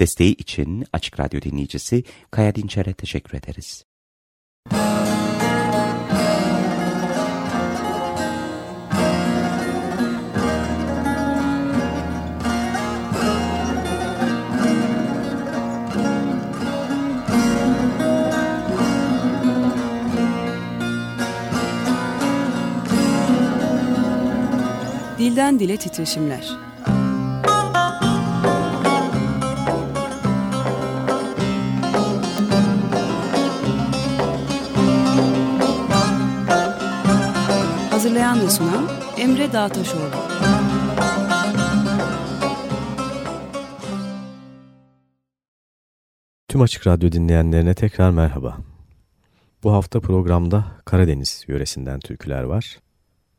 Desteği için Açık Radyo dinleyicisi Kaya Dinçer'e teşekkür ederiz. Dilden Dile Titreşimler Hazırlayan ve sunan Emre Dağtaşoğlu. Tüm Açık Radyo dinleyenlerine tekrar merhaba. Bu hafta programda Karadeniz yöresinden türküler var.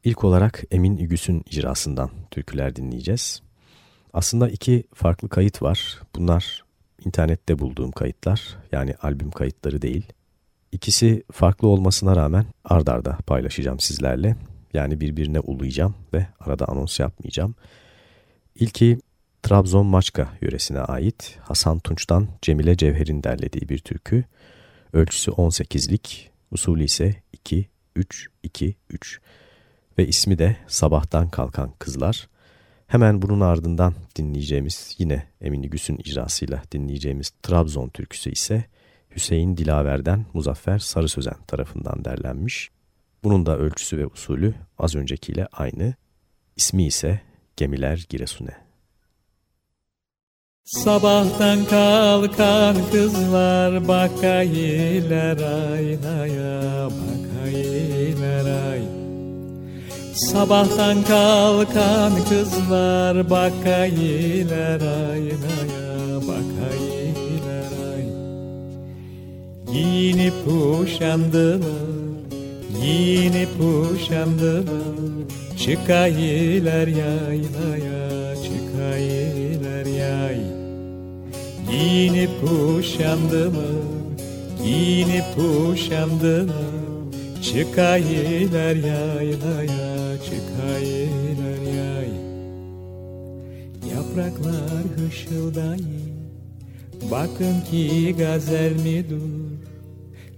İlk olarak Emin İgüs'ün icrasından türküler dinleyeceğiz. Aslında iki farklı kayıt var. Bunlar internette bulduğum kayıtlar yani albüm kayıtları değil. İkisi farklı olmasına rağmen ardarda arda paylaşacağım sizlerle. Yani birbirine ulayacağım ve arada anons yapmayacağım. İlki Trabzon Maçka yöresine ait Hasan Tunç'tan Cemile Cevher'in derlediği bir türkü. Ölçüsü 18'lik, usulü ise 2-3-2-3 ve ismi de Sabahtan Kalkan Kızlar. Hemen bunun ardından dinleyeceğimiz yine Emin Güs'ün icrasıyla dinleyeceğimiz Trabzon türküsü ise Hüseyin Dilaver'den Muzaffer Sarı Sözen tarafından derlenmiş. Bunun da ölçüsü ve usulü az öncekiyle aynı. İsmi ise Gemiler Giresun'e. Sabahtan kalkan kızlar bakayılar aynaya bakayılar ay. Sabahtan kalkan kızlar bakayılar aynaya bakayılar ay. Giyinip kuşandılar Yine kuşandılar Çıkayılar yaylaya Çıkayılar yay. Yine kuşandılar Yine kuşandılar Çıkayılar yaylaya Çıkayılar yay. Yapraklar hışıldayı Bakın ki gazel mi dur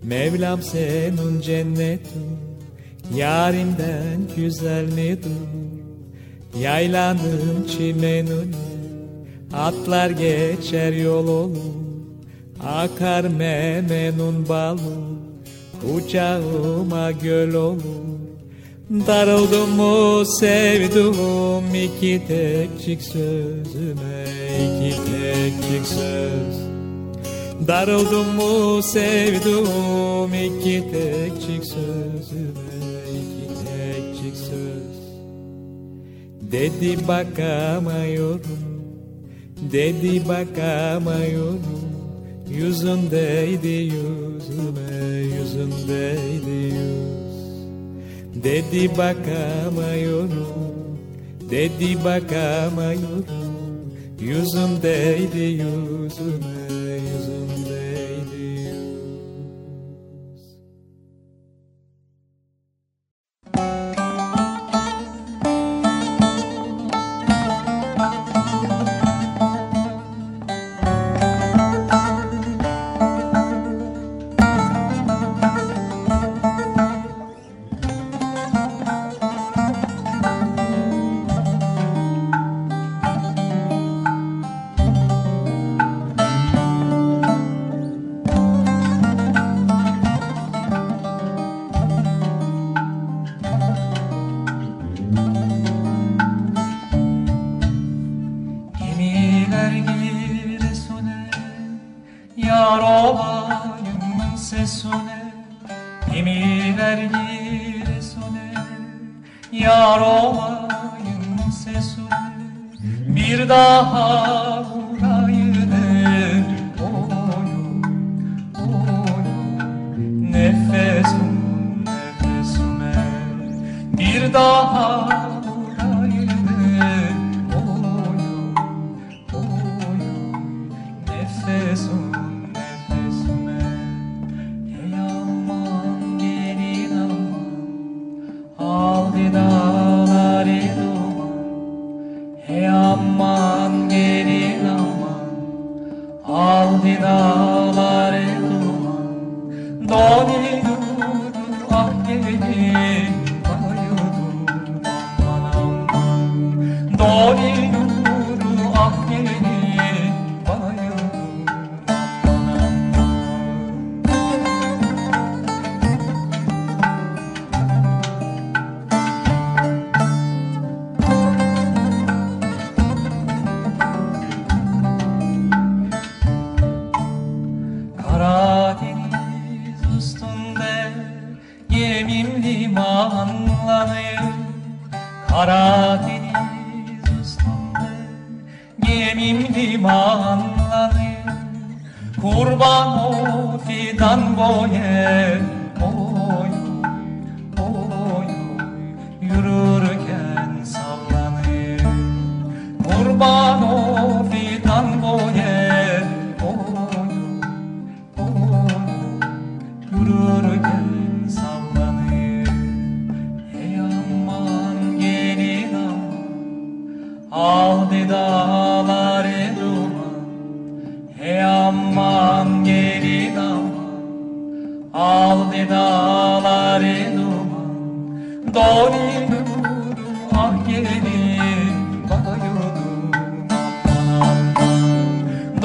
Mevlam senin cennetin Yarimden güzel midir Yaylanın çimenine Atlar geçer yol olur. Akar memenun balı Kucağıma göl olur. Darıldım mu sevduğum iki tekçik sözüme iki tekçik söz Darıldım mu sevdum iki tekçik sözüme iki tekçik söz. Dedi bakamıyorum Dedi bakamıyorum Yüzündeydi yüzüme Yüzündeydi yüz. Dedi bakamıyorum Dedi bakamıyorum Yüzündeydi yüzüme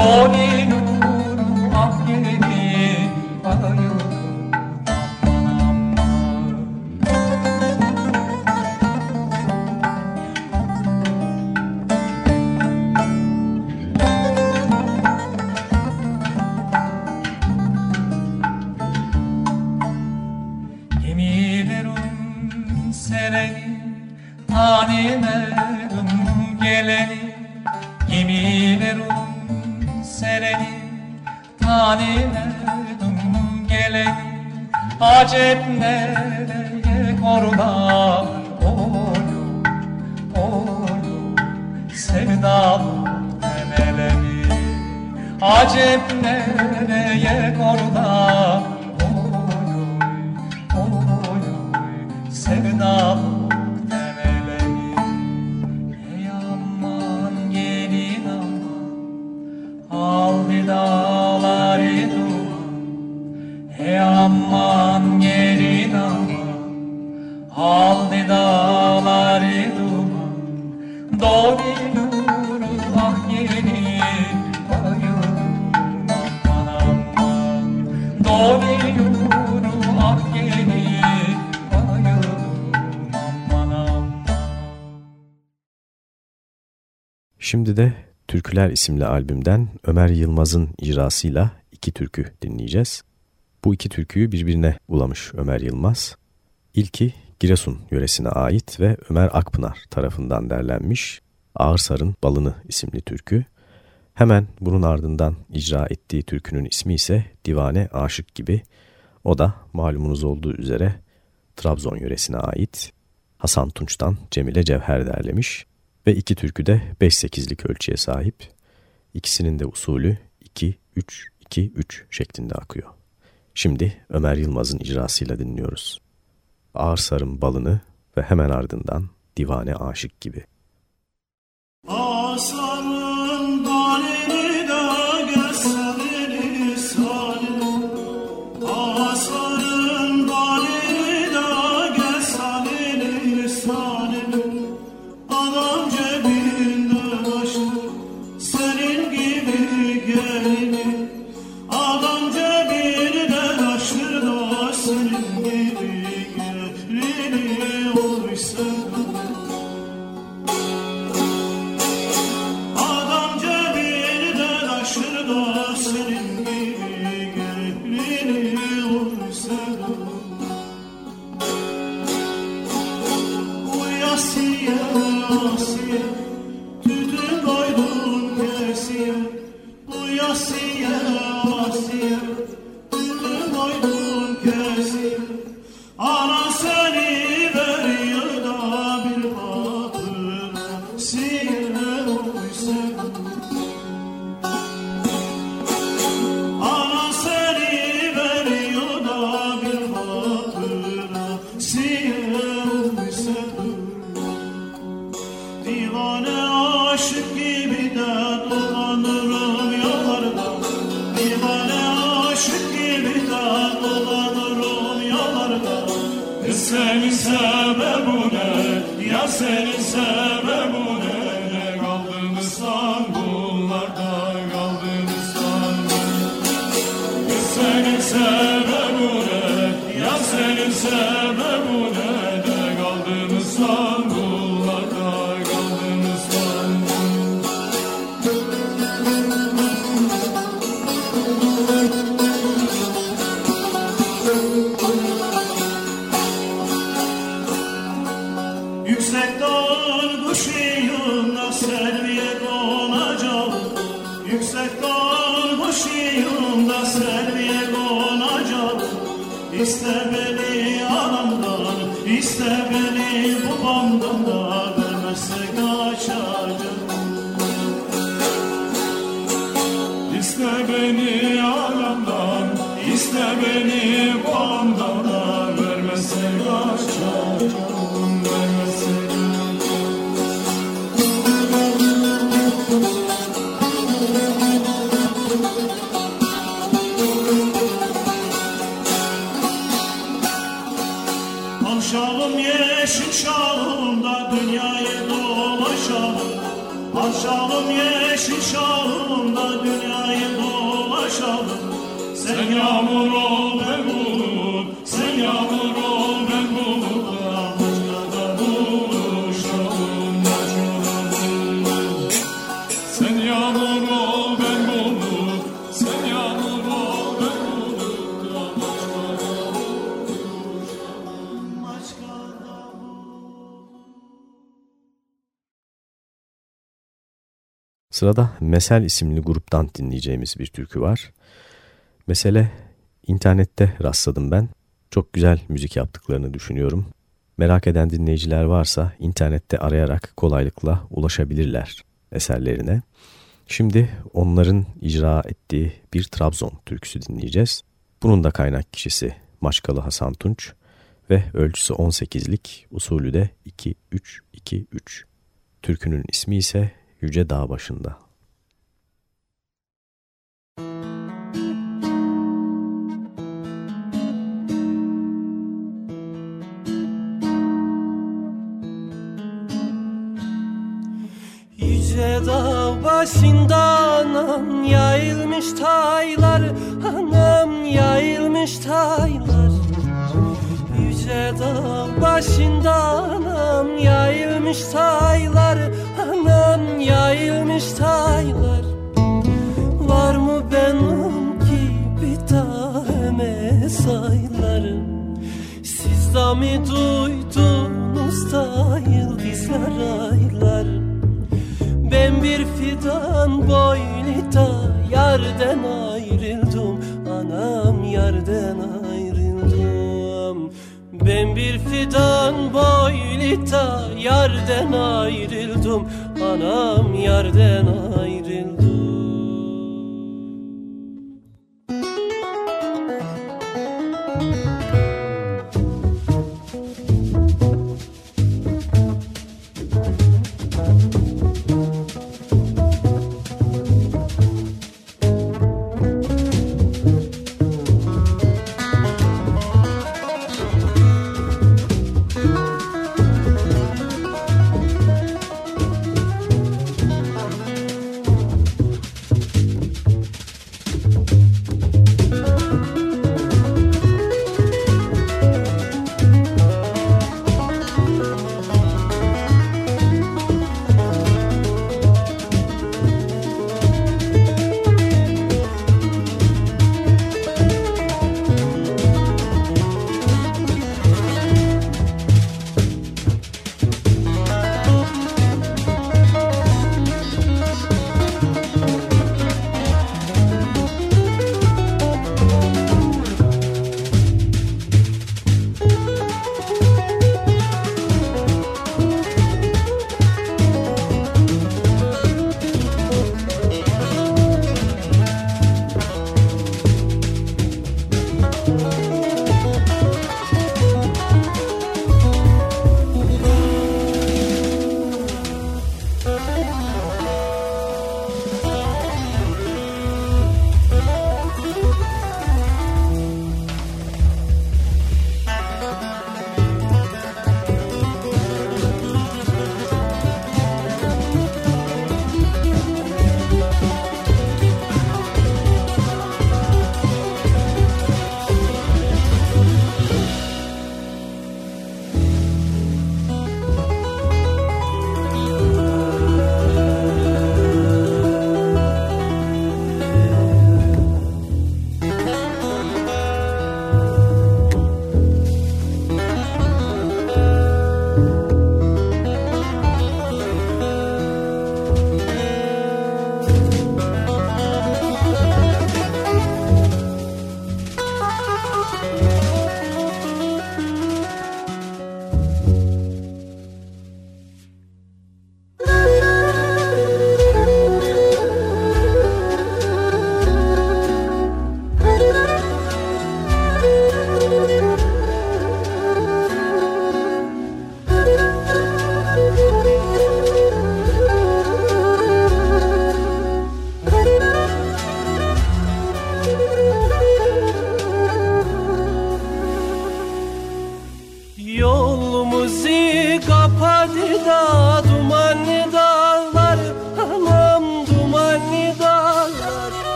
Tony. Şimdi de Türküler isimli albümden Ömer Yılmaz'ın icrasıyla iki türkü dinleyeceğiz. Bu iki türküyü birbirine bulamış Ömer Yılmaz. İlki Giresun yöresine ait ve Ömer Akpınar tarafından derlenmiş Ağırsar'ın Balını isimli türkü. Hemen bunun ardından icra ettiği türkünün ismi ise Divane Aşık gibi. O da malumunuz olduğu üzere Trabzon yöresine ait Hasan Tunç'tan Cemile Cevher derlemiş ve iki türkü de 5-8'lik ölçüye sahip. İkisinin de usulü 2-3-2-3 şeklinde akıyor. Şimdi Ömer Yılmaz'ın icrasıyla dinliyoruz. Ağır sarım balını ve hemen ardından divane aşık gibi. Alşalım yeşil şalımda dünyayı dolaşalım. Alşalım yeşil şalımda dünyayı dolaşalım. Sen yağmur ol bulut Sen yağmur ol Sırada Mesel isimli gruptan dinleyeceğimiz bir türkü var. Mesele internette rastladım ben. Çok güzel müzik yaptıklarını düşünüyorum. Merak eden dinleyiciler varsa internette arayarak kolaylıkla ulaşabilirler eserlerine. Şimdi onların icra ettiği bir Trabzon türküsü dinleyeceğiz. Bunun da kaynak kişisi Maşkalı Hasan Tunç ve ölçüsü 18'lik, usulü de 2-3-2-3. Türkünün ismi ise Yüce Dağ Başında. Yüce dağ başında anam yayılmış taylar Anam yayılmış taylar Yüce dağ başında anam yayılmış taylar Anam yayılmış taylar. Var mı benim gibi tane saylarım? Siz de mi duydunuz da yıldızlar aylar? Ben bir fidan boylita yerden ayrıldım. Anam yerden ayrıldım. Ben bir fidan boylita yerden ayrıldım Anam yerden ayrıldım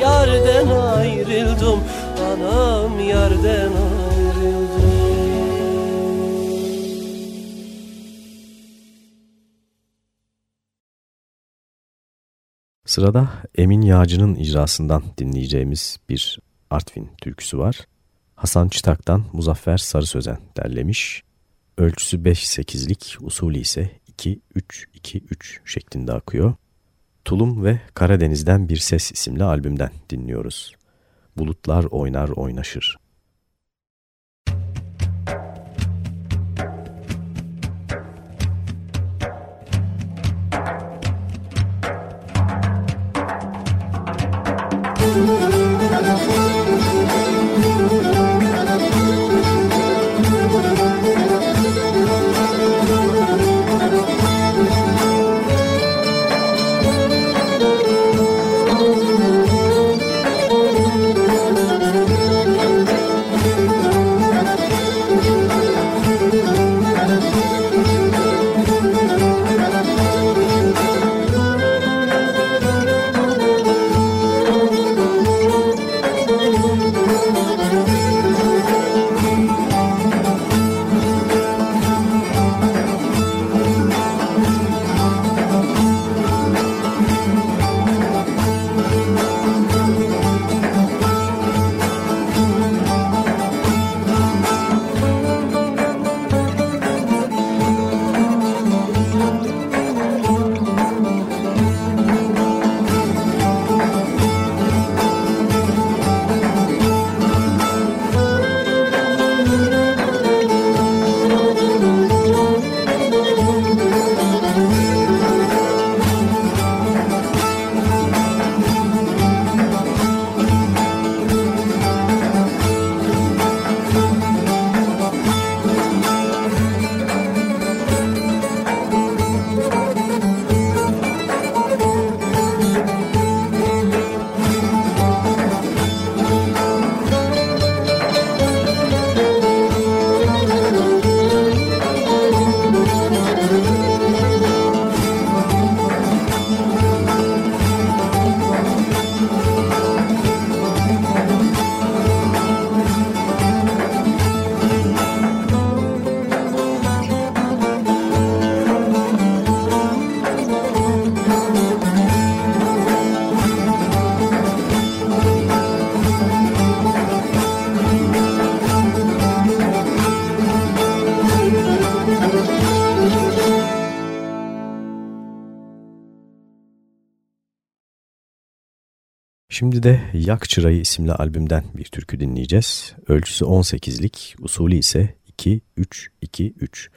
yerden ayrıldım Anam yerden ayrıldım Sırada Emin Yağcı'nın icrasından dinleyeceğimiz bir Artvin türküsü var. Hasan Çıtak'tan Muzaffer Sarı Sözen derlemiş. Ölçüsü 5-8'lik, usulü ise 2-3-2-3 şeklinde akıyor. Tulum ve Karadeniz'den Bir Ses isimli albümden dinliyoruz. Bulutlar oynar oynaşır. Şimdi de Yak Çırayı isimli albümden bir türkü dinleyeceğiz. Ölçüsü 18'lik, usulü ise 2-3-2-3.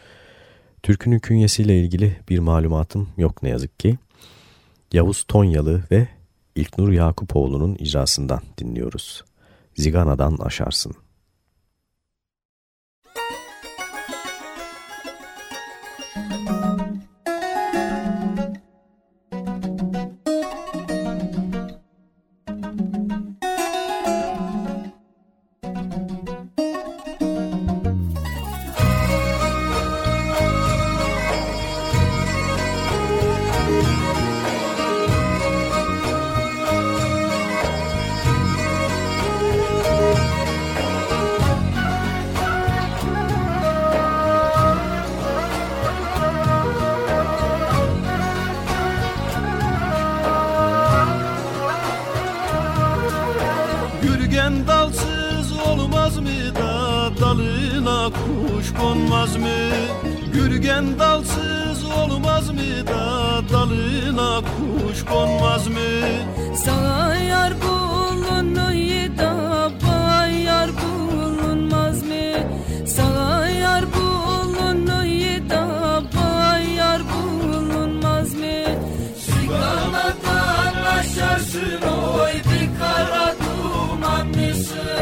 Türkünün künyesiyle ilgili bir malumatım yok ne yazık ki. Yavuz Tonyalı ve İlknur Yakupoğlu'nun icrasından dinliyoruz. Zigana'dan aşarsın. Gülgen dalsız olmaz mı da dalına kuş konmaz mı? Gülgen dalsız olmaz mı da dalına kuş konmaz mı? Sana yar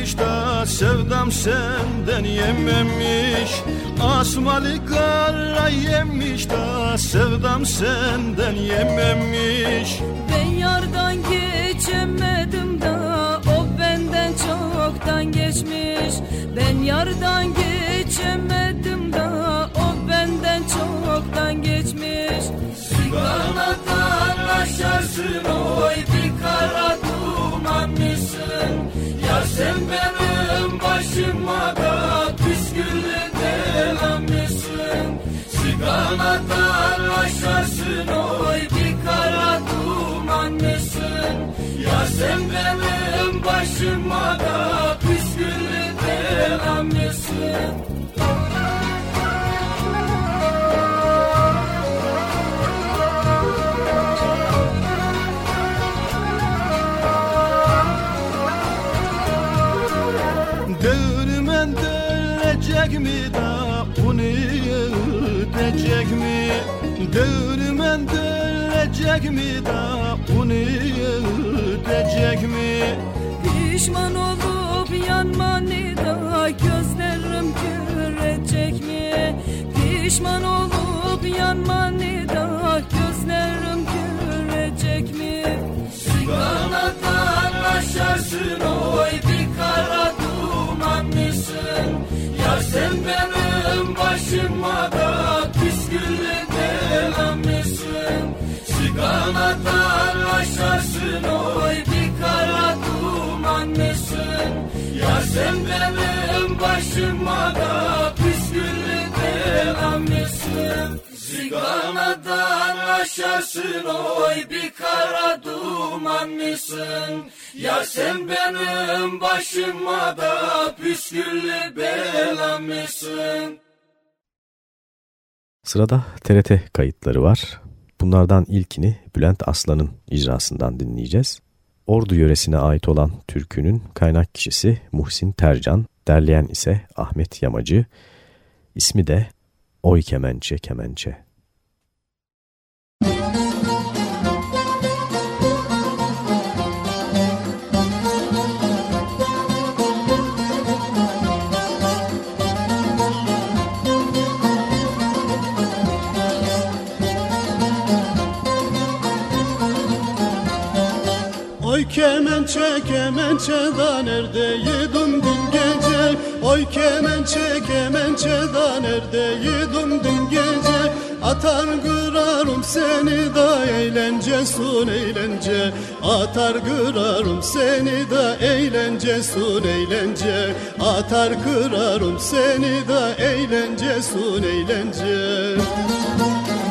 yemiş da sevdam senden yememiş. Asmalı kara yemiş da sevdam senden yememiş. Ben yardan geçemedim da o benden çoktan geçmiş. Ben yardan geçemedim da o benden çoktan geçmiş. Siganadan aşarsın oy bir kara mısın Yar sen benim başıma da püsküllü delam mısın Siganadan aşarsın oy bir kara duman Ya sen benim başıma da püsküllü delam mısın dönecek mi da bunu ödeyecek mi? Pişman olup yanmanı da gözlerim görecek mi? Pişman olup yanmanı da gözlerim görecek mi? Siganadan aşarsın oy bir kara duman mısın? Yar sen benim başıma da mısın? Siganadan aşarsın oy bir kara duman mısın? Ya sen benim başıma da püsküllü delam mısın? Siganadan aşarsın oy bir kara duman mısın? Ya sen benim başıma da püsküllü belam mısın? Sırada TRT kayıtları var. Bunlardan ilkini Bülent Aslan'ın icrasından dinleyeceğiz. Ordu yöresine ait olan türkünün kaynak kişisi Muhsin Tercan, derleyen ise Ahmet Yamacı, ismi de Oy Kemençe Kemençe. Kemençe kemençe da neredeydin dün gece? Oy kemençe kemençe da neredeydin dün gece? Atar kırarım seni da eğlence sun eğlence. Atar kırarım seni da eğlence sun eğlence. Atar kırarım seni da eğlence sun eğlence. Ben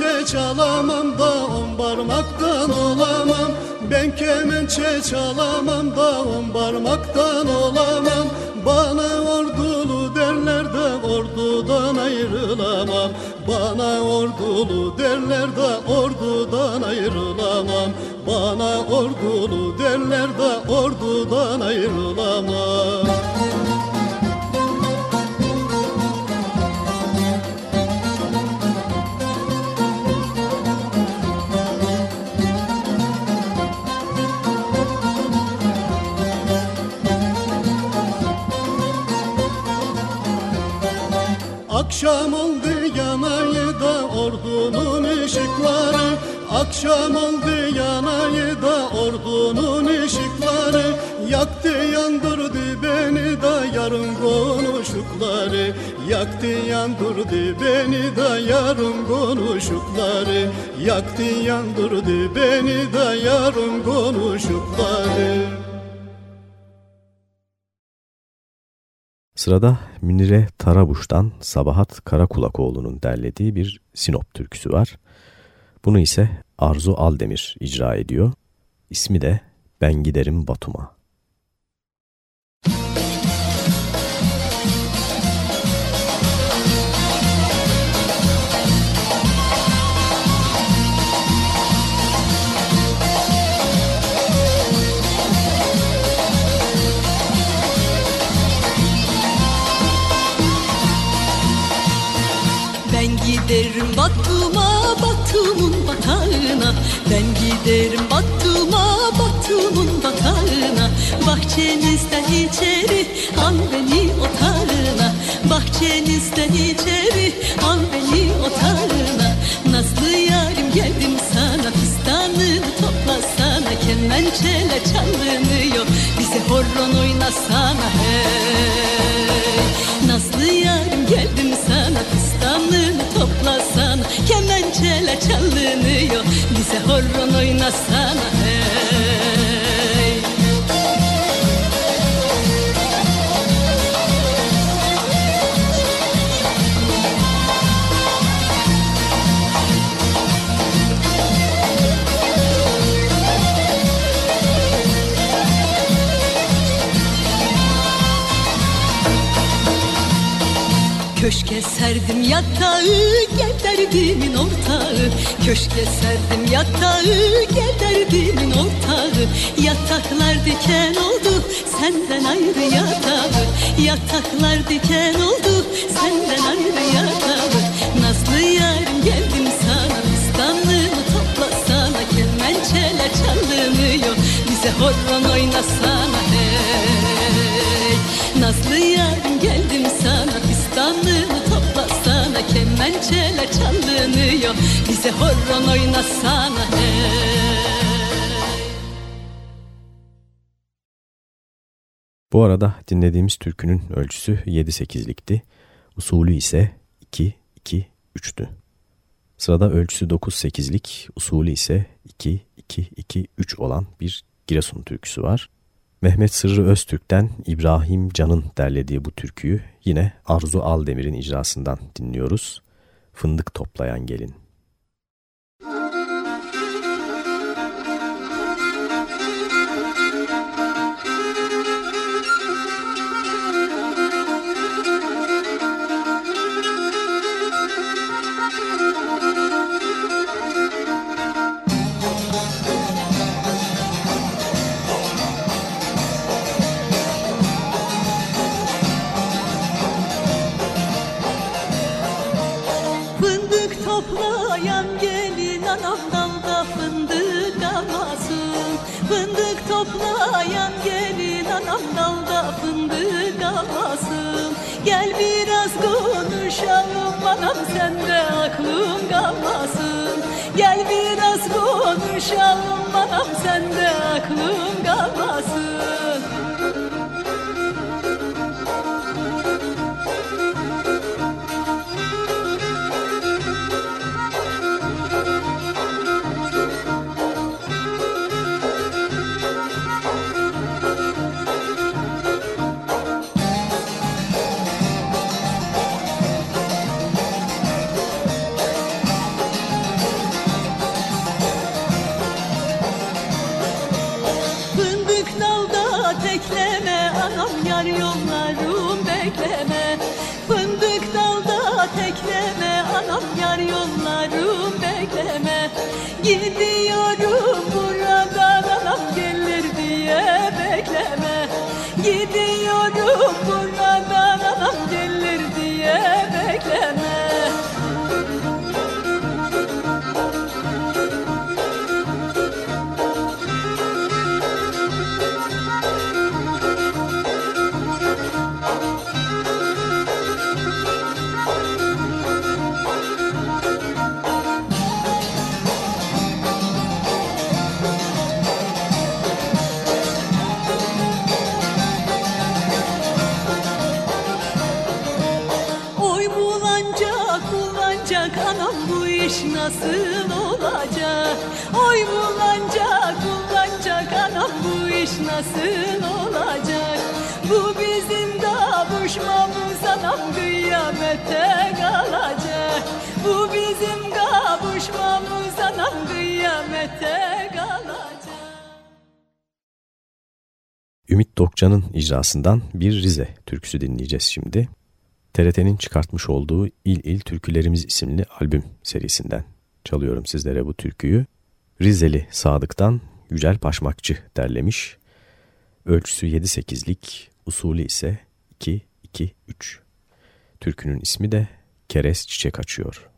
kemençe çalamam da on parmaktan olamam. Ben kemençe çalamam da on parmaktan olamam. Bana ordulu derler de ordudan ayrılamam. Bana ordulu derler de ordudan ayrılamam. Bana ordulu derler de ordudan ayrılamam Akşam oldu yanayı da ordunun ışıkları. Akşam oldu yanayı da ordunun ışıkları. Yaktı yandırdı beni da yarın konuşukları. Yaktı yandırdı beni da yarın konuşukları. Yaktı yandırdı beni da yarın konuşukları Sırada Münire Tarabuş'tan Sabahat Karakulakoğlu'nun derlediği bir Sinop türküsü var. Bunu ise Arzu Aldemir icra ediyor. İsmi de Ben Giderim Batum'a. Giderim Batum'a Batum'un batağına. Ben giderim Batum'a Batum'un batağına. Bahçenizden içeri al beni otağına. Bahçenizden içeri al beni otağına. Nazlı yarim geldim sana Fistanını toplasana. Kemençeler çalınıyor Bize horon oynasana. Hey Kemençeler çalınıyor. Bize horon oynasana hey. Köşke serdim yatağı gel derdimin ortağı Köşke serdim yatağı gel derdimin ortağı. Yataklar diken oldu senden ayrı yatağı. Yataklar diken oldu senden ayrı yatağı. Nazlı yarim geldim sana İstanlımı toplasana Kemençeler çalınıyor bize horon oynasana Kemençeler çalınıyor Bize horon oynasana Bu arada dinlediğimiz türkünün ölçüsü 7-8'likti. Usulü ise 2-2-3'tü. Sırada ölçüsü 9-8'lik, usulü ise 2-2-2-3 olan bir Giresun türküsü var. Mehmet Sırrı Öztürk'ten İbrahim Can'ın derlediği bu türküyü yine Arzu Aldemir'in icrasından dinliyoruz. Fındık toplayan gelin. Sende aklım kalmasın. Gel biraz konuşalım anam sende aklım kalmasın anam yar yollarım bekleme. Gidiyorum buradan anam gelir diye bekleme. Gidiyorum buradan nasıl olacak. Oy bulancak bulancak anam bu iş nasıl olacak? Bu bizim kavuşmamız anam kıyamette kalacak. Bu bizim kavuşmamız anam kıyamette kalacak. Ümit Dokcan'ın icrasından bir Rize türküsü dinleyeceğiz şimdi. TRT'nin çıkartmış olduğu İl İl Türkülerimiz isimli albüm serisinden çalıyorum sizlere bu türküyü. Rizeli Sadık'tan Yücel Paşmakçı derlemiş. Ölçüsü 7-8'lik, usulü ise 2-2-3. Türkünün ismi de Keres Çiçek Açıyor.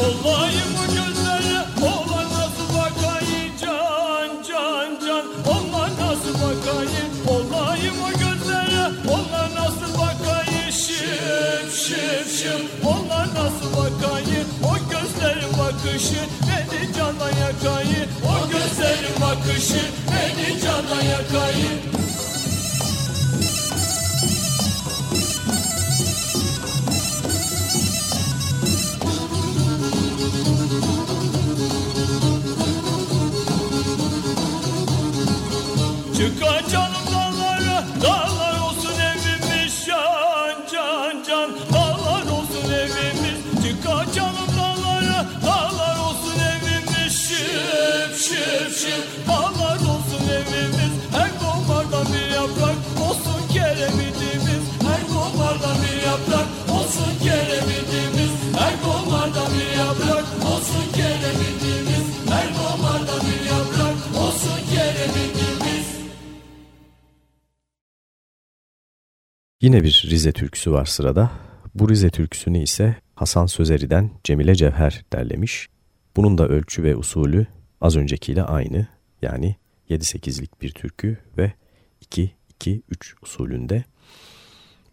Kollayı bu gözlere olan nasıl bakayım? Can can can. Onlar nasıl bakayım? Kollayı bu gözlere onlar nasıl bakayım? Şıp şıp şıp. Onlar nasıl bakayım? O gözlerin bakışı beni candan yakayım. O gözlerin bakışı beni candan yakayım. Yine bir Rize türküsü var sırada. Bu Rize türküsünü ise Hasan Sözeri'den Cemile Cevher derlemiş. Bunun da ölçü ve usulü az öncekiyle aynı. Yani 7-8'lik bir türkü ve 2-2-3 usulünde.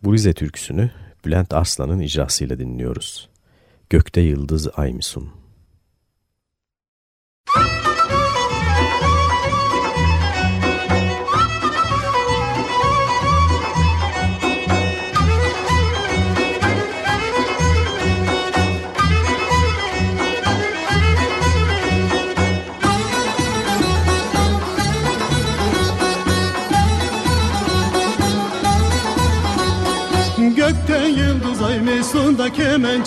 Bu Rize türküsünü Bülent Arslan'ın icrasıyla dinliyoruz. Gökte yıldız ay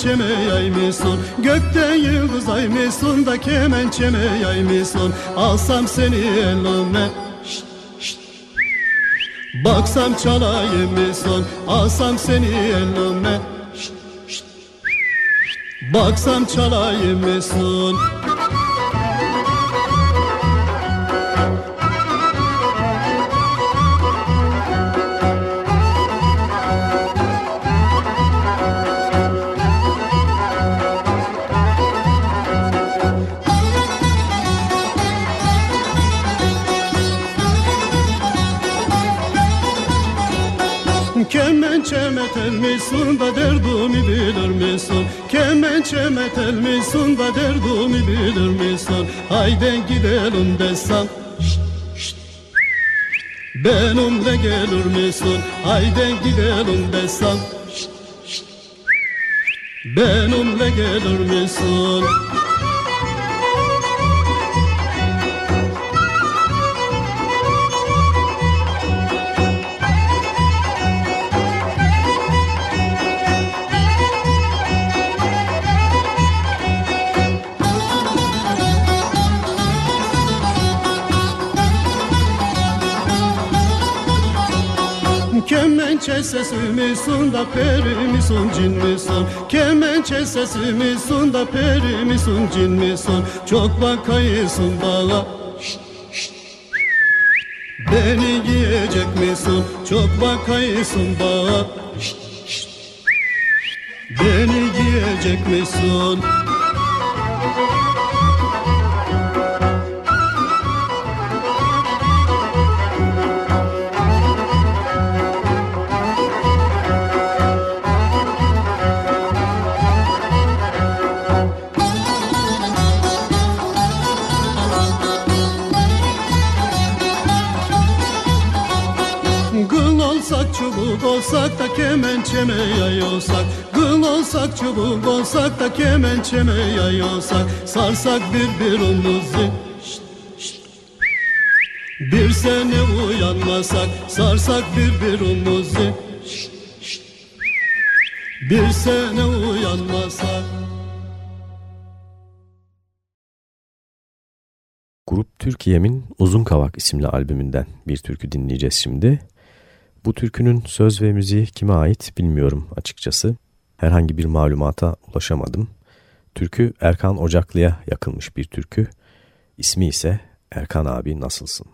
kemençeme yay mısın Gökten yıldız ay mısın da kemençeme yay mısın Alsam seni elime. Baksam çalayım mısın Alsam seni elime şşt. Baksam çalayım mısın Kemençeme telmisun da derdumi bilir misin Kemençeme telmisun da derdumi bilir misin Haydi gidelim desem. Benimle gelir misin? Haydi gidelim desem. Benimle gelir misin Kemençe sesi misin da peri misin cin misin Kemençe sesi misin da peri misin cin misin Çok bakayısın bana. Beni giyecek misin? Çok bakayısın bana. Beni giyecek misin da kemençeme yay olsak olsak çubuk olsak da kemençeme yay Sarsak birbirimizi Şşt, şşt. Bir sene uyanmasak sarsak birbirimizi Şşt, şşt. Bir sene uyanmasak Grup Türkiye'min Uzun Kavak isimli albümünden bir türkü dinleyeceğiz şimdi. Bu türkünün söz ve müziği kime ait bilmiyorum açıkçası. Herhangi bir malumata ulaşamadım. Türkü Erkan Ocaklı'ya yakılmış bir türkü. İsmi ise Erkan abi nasılsın?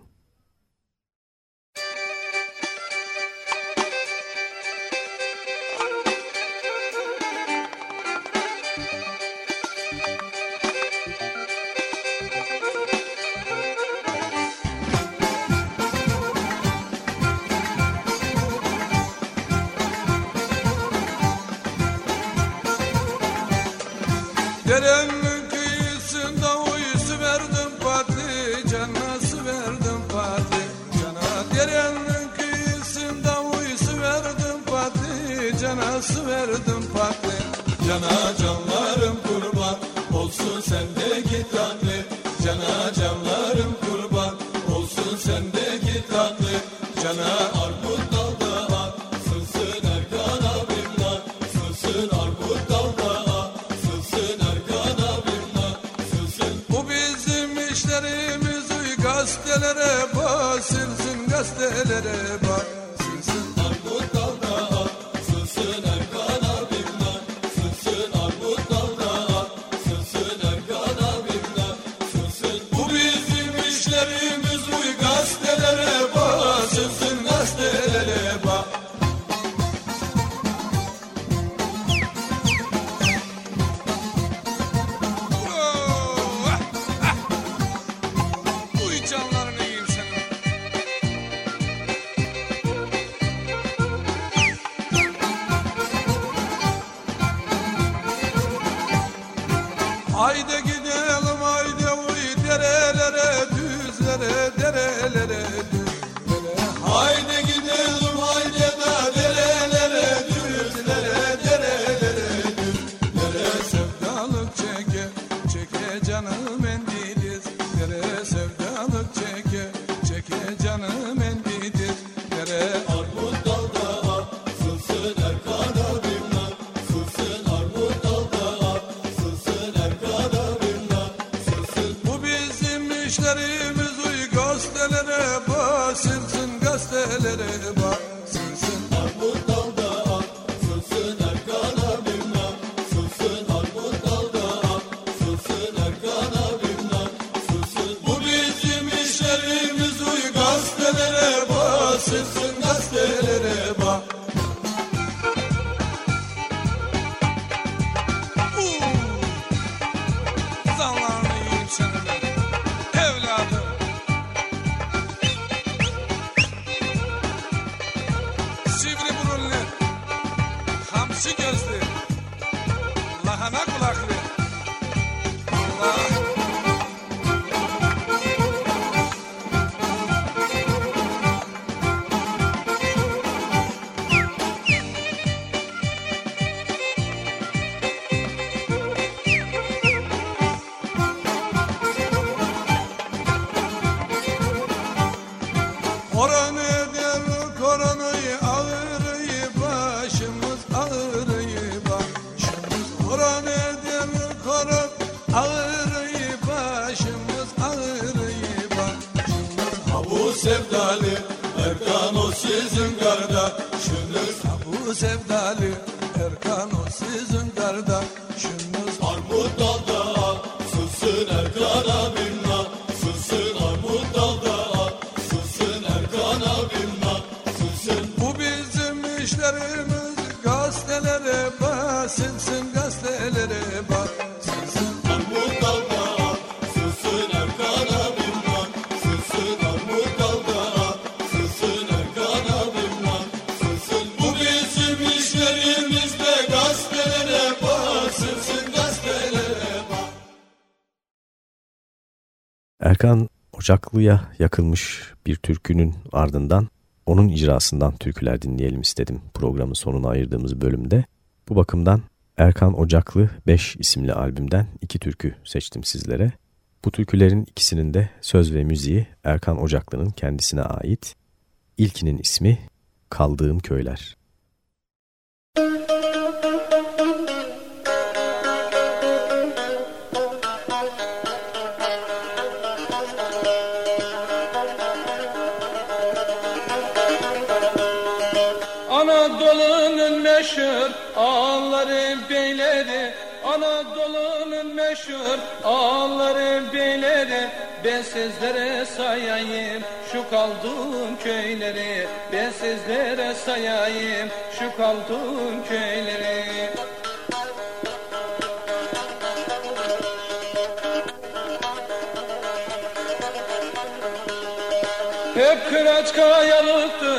Haydi gidelim Ocaklı'ya yakılmış bir türkünün ardından onun icrasından türküler dinleyelim istedim programın sonuna ayırdığımız bölümde. Bu bakımdan Erkan Ocaklı 5 isimli albümden iki türkü seçtim sizlere. Bu türkülerin ikisinin de söz ve müziği Erkan Ocaklı'nın kendisine ait. İlkinin ismi Kaldığım Köyler. Anadolu'nun meşhur ağaları beyleri Anadolu'nun meşhur ağaları beyleri. Ben sizlere sayayım şu kaldığım köyleri Ben sizlere sayayım şu kaldığım köyleri. Hep kıraç kayalıktır,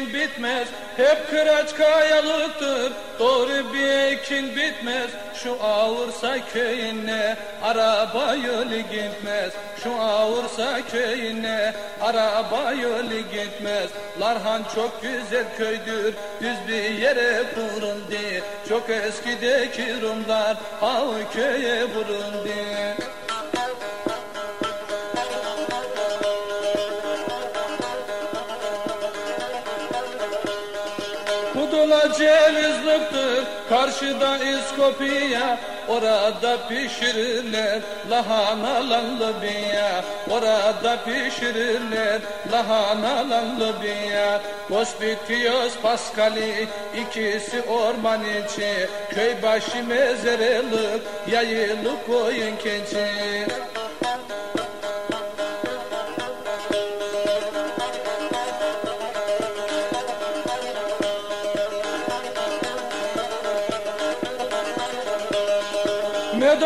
ekin bitmez. Hep kıraç kayalıktır, doğru bir ekin bitmez. Şu ağırsa köyüne araba yolu gitmez. Şu ağırsa köyüne araba yolu gitmez. Larhan çok güzel köydür, düz bir yere kuruldu. Çok eskideki Rumlar av köye vuruldu. Karşıda İskopya, orada pişirirler lahanalı biya, orada pişirirler lahanalı biya. Hospitios Paskali, ikisi orman içi, köy başı mezarılık, yayılı koyun keçi.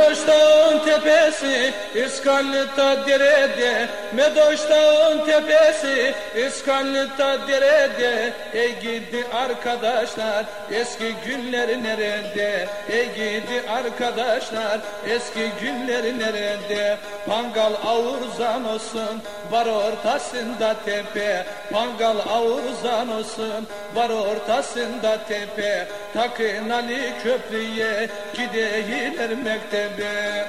Medoş dağın tepesi İskanlıta derede. Medoş dağın tepesi İskanlıta derede. Ey gidi arkadaşlar eski günler nerede? Ey gidi arkadaşlar eski günler nerede? Pangal avuzan olsun var ortasında tepe Pangal avuzan olsun var ortasında tepe Takın Ali köprüye gideyler mektebe.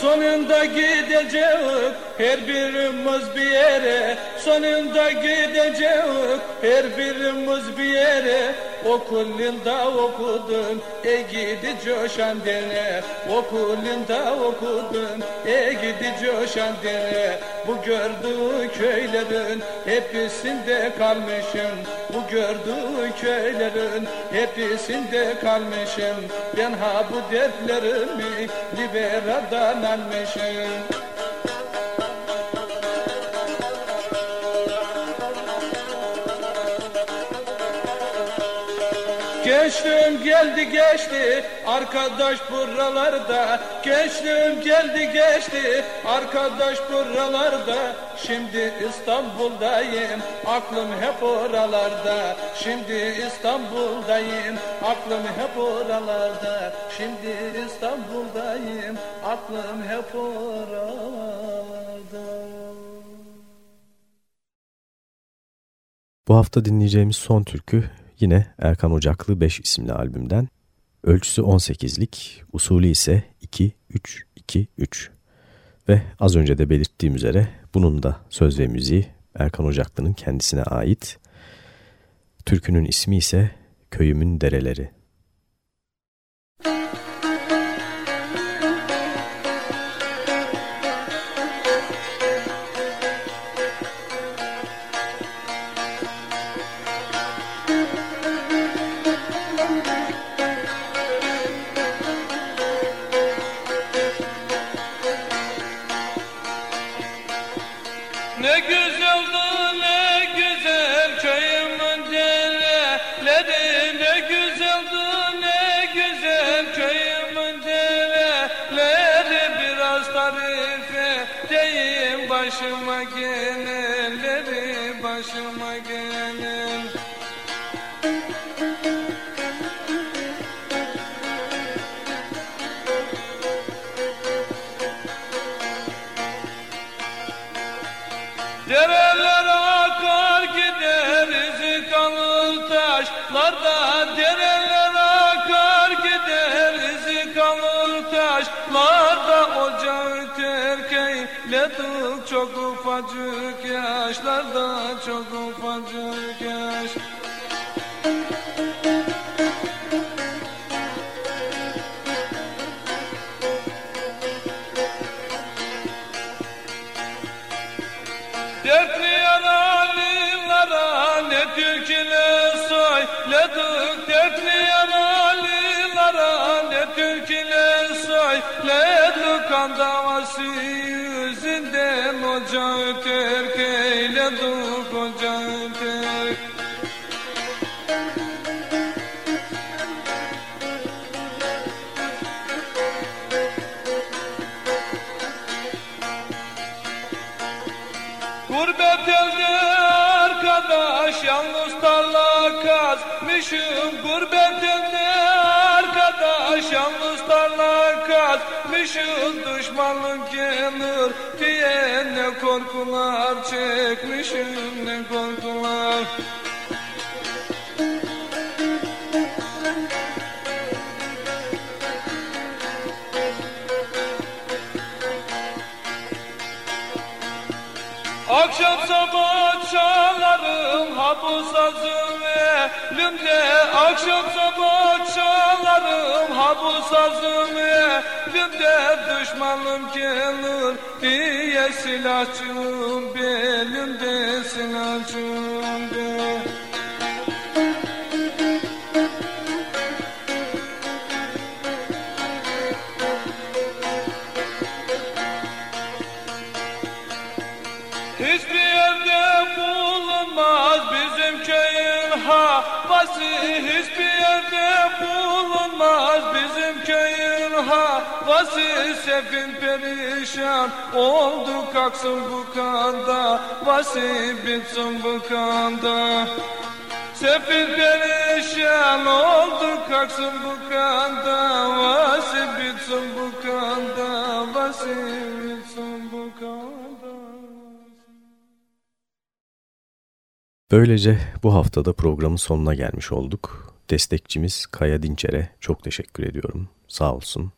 Sonunda gideceğiz her birimiz bir yere. Sonunda gideceğiz her birimiz bir yere Okulunda okudum ey gidi coşan dere Okulunda okudum ey gidi coşan dere Bu gördüğü köylerin hepsinde kalmışım. Bu gördüğü köylerin hepsinde kalmışım. Ben ha bu dertlerimi liberadan almışım Gençliğim geldi geçti. Arkadaş buralarda. Gençliğim geldi geçti. Arkadaş buralarda. Şimdi İstanbul'dayım. Aklım hep oralarda. Şimdi İstanbul'dayım. Aklım hep oralarda. Şimdi İstanbul'dayım. Aklım hep oralarda. Bu hafta dinleyeceğimiz son türkü yine Erkan Ocaklı 5 isimli albümden. Ölçüsü 18'lik, usulü ise 2-3-2-3. Ve az önce de belirttiğim üzere bunun da söz ve müziği Erkan Ocaklı'nın kendisine ait. Türkünün ismi ise Köyümün Dereleri. Ufacık yaşlarda çok ufacık yaş. Dertli yaralılara ne türküler söyledik Dertli yaralılara türküler söyledik Kan davası yüzünden ocağı terk eyledik ocağı terk kazmışım Düşmanlık gelir diye ne korkular çekmişim ne korkular. Akşam sabah çalarım ha bu sazım elimde Akşam sabah çalarım ha bu sazım elimde Düşmanım gelir. Diye silahçım belimde silahçım belimde Hiçbir yerde bulunmaz bizim köyün havası Hiçbir yerde bulunmaz bizim köyün havası. Sefin perişan oldu kalksın bu kanda. Vasi bitsin bu kanda. Sefil perişan oldu kalksın bu kanda. Vasi bitsin bu kanda Vasi Böylece bu haftada programın sonuna gelmiş olduk. Destekçimiz Kaya Dinçer'e çok teşekkür ediyorum. Sağ olsun.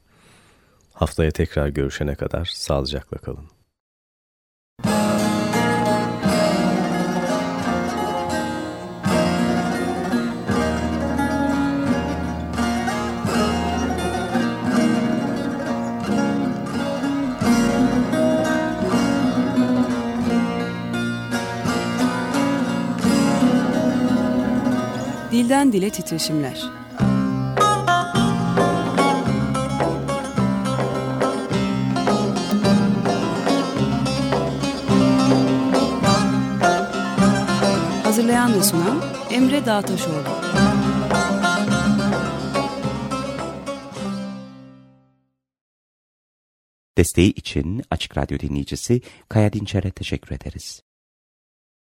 Haftaya tekrar görüşene kadar sağlıcakla kalın. Dilden dile titreşimler. Hazırlayan ve sunan Emre Dağtaşoğlu. Desteği için Açık Radyo dinleyicisi Kaya Dinçer'e teşekkür ederiz.